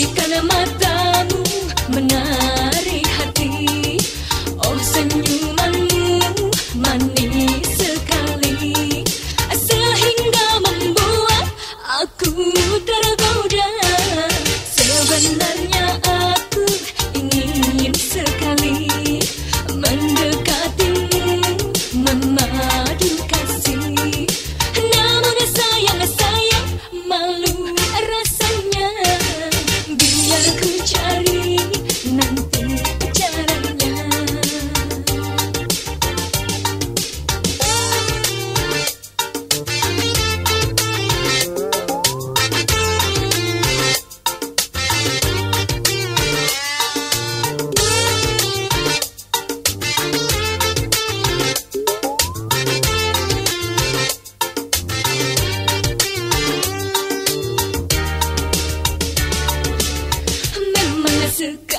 y calamata. to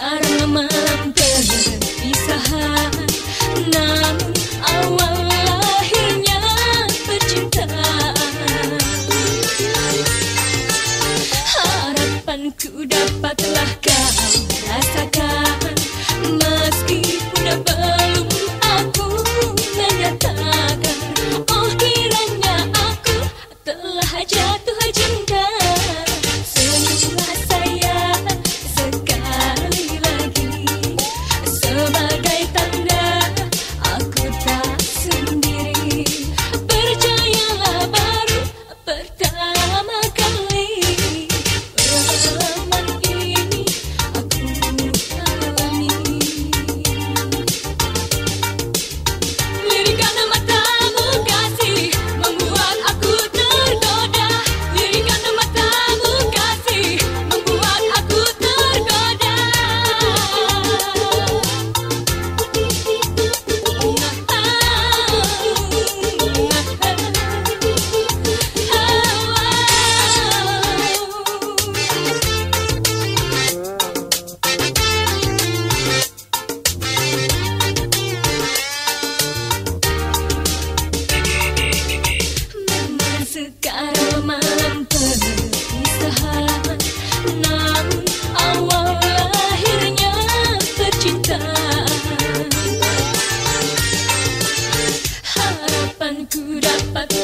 クパチ